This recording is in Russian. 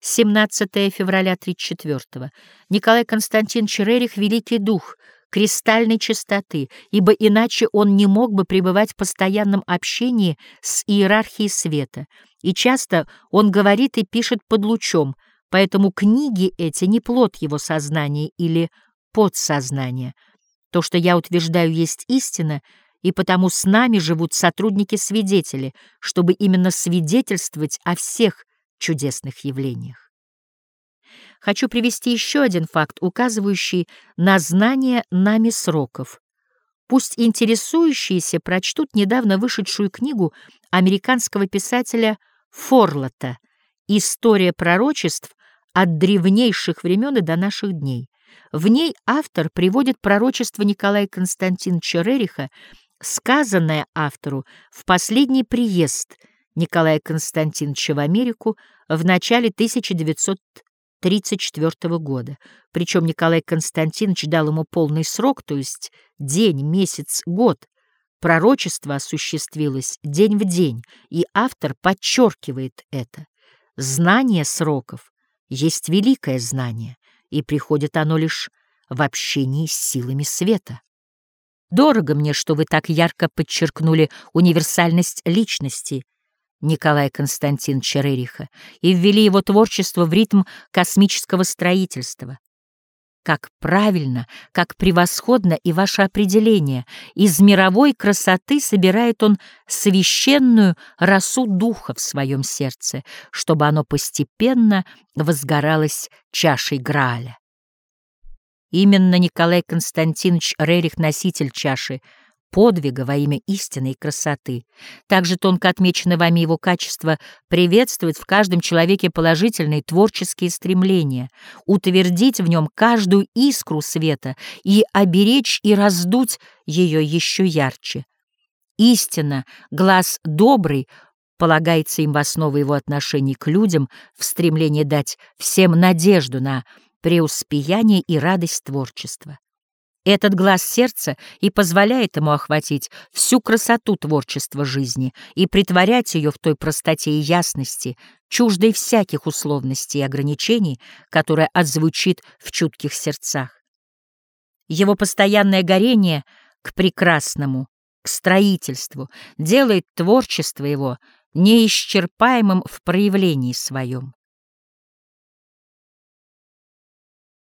17 февраля 34 Николай Константинович Рерих — великий дух, кристальной чистоты, ибо иначе он не мог бы пребывать в постоянном общении с иерархией света, и часто он говорит и пишет под лучом, поэтому книги эти не плод его сознания или подсознания. То, что я утверждаю, есть истина, и потому с нами живут сотрудники-свидетели, чтобы именно свидетельствовать о всех чудесных явлениях. Хочу привести еще один факт, указывающий на знание нами сроков. Пусть интересующиеся прочтут недавно вышедшую книгу американского писателя Форлота «История пророчеств от древнейших времен и до наших дней». В ней автор приводит пророчество Николая Константиновича Рериха, сказанное автору в последний приезд – Николая Константиновича в Америку в начале 1934 года. Причем Николай Константинович дал ему полный срок, то есть день, месяц, год. Пророчество осуществилось день в день, и автор подчеркивает это. Знание сроков есть великое знание, и приходит оно лишь в общении с силами света. Дорого мне, что вы так ярко подчеркнули универсальность личности — Николая Константиновича Рериха и ввели его творчество в ритм космического строительства. Как правильно, как превосходно и ваше определение. Из мировой красоты собирает он священную росу духа в своем сердце, чтобы оно постепенно возгоралось чашей Грааля. Именно Николай Константинович Рерих — носитель чаши — подвига во имя истины и красоты. Также тонко отмечено вами его качество приветствовать в каждом человеке положительные творческие стремления, утвердить в нем каждую искру света и оберечь и раздуть ее еще ярче. Истина, глаз добрый, полагается им в основу его отношений к людям в стремлении дать всем надежду на преуспеяние и радость творчества. Этот глаз сердца и позволяет ему охватить всю красоту творчества жизни и притворять ее в той простоте и ясности, чуждой всяких условностей и ограничений, которая отзвучит в чутких сердцах. Его постоянное горение к прекрасному, к строительству, делает творчество его неисчерпаемым в проявлении своем.